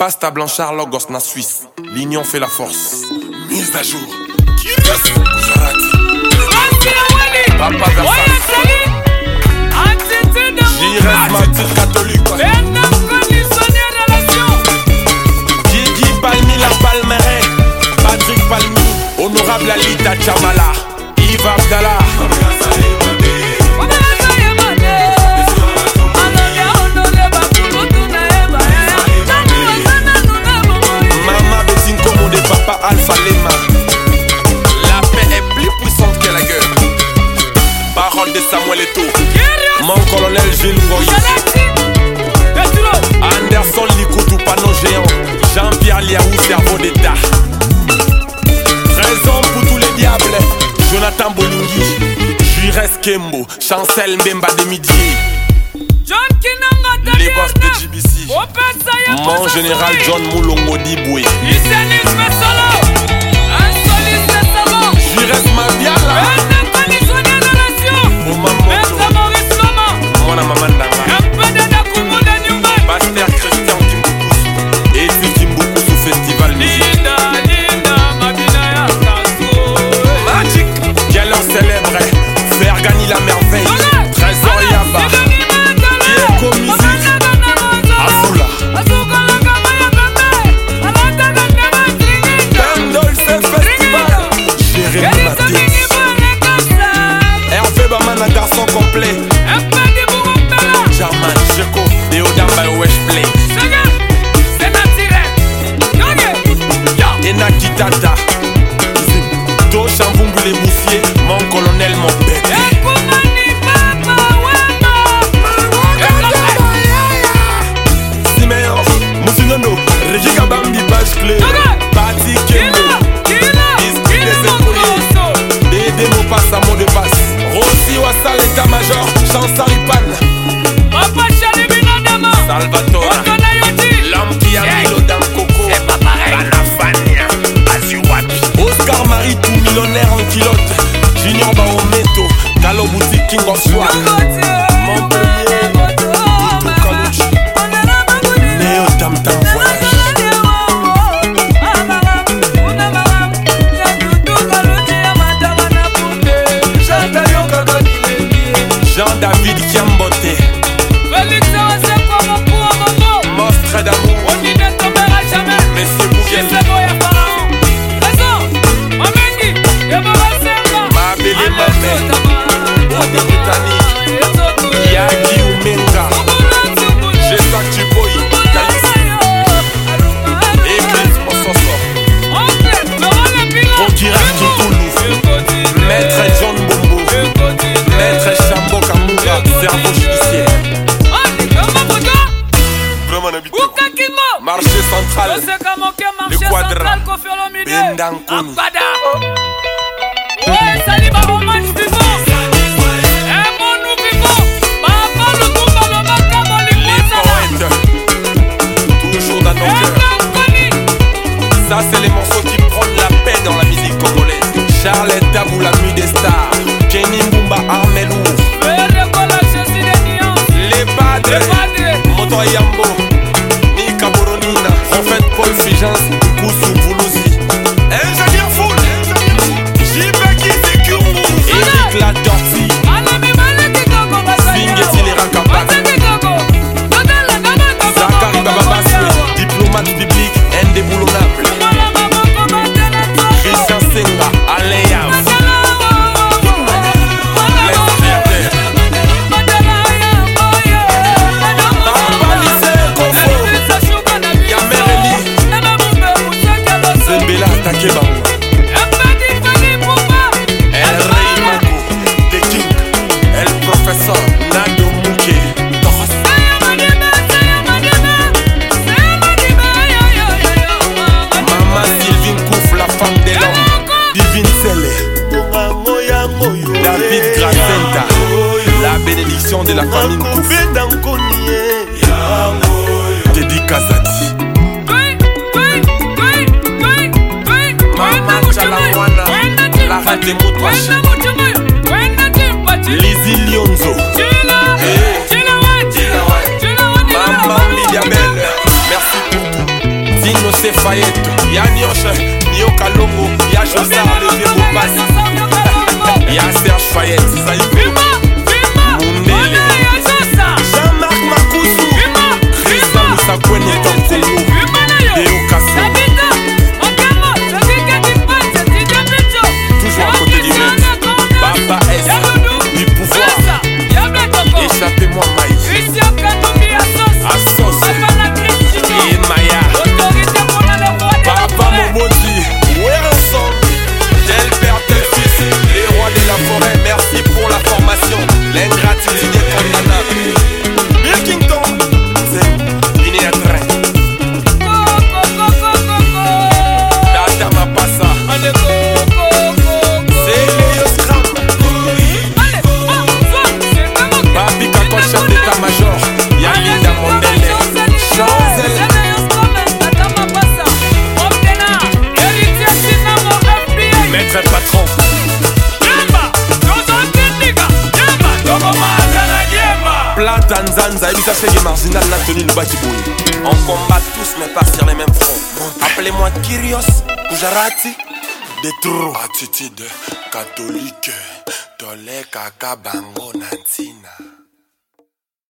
Pasta Blanchard Logos na Suisse. L'union fait la force. Mise à jour. Papa martyr catholique. Gigi Samuel. Mon colonel Gilles Ngoyi. Anderson Likutu, panneau géant. Jean-Pierre Liaou, cerveau d'État. Raison pour tous les diables. Jonathan Bolingi. Jures Kembo. Chancel Mbemba de Midi. Les boss de GBC. Mon général John Moulongo Diboué. Les Moussiers. Mon colonel, mon. Simeon, Moussinono. Régis Kabambi, page clé. Mot passe à mot de passe. Rossi état-major. Chansaripan. Salvatore. King of Swag. Mon premier. Ito Kaluchi. Neo Tam Tam Voyage. Jean-David Kiambote. ukakimo marché central. Toseka moke marché central kofiolo milieu abada ezali baromani La bénédiction de la famille Kouf. Teddy Kazati. Lizzy Lionzo. Maman. Merci pour tout. josé fayet ya nyoshe nio kalongo ya josar levi bopasi ya serge fayet ezali mondele jean-marc makusu krista musakwene tonkulu deokaso Papa S, du pouvoir, échappez-moi Mike. On combat tous mais pas sur les mêmes fronts. Appelez-moi Kyrios, Kujarati, de trop. Attitude catholique, tole kaka bango nantina.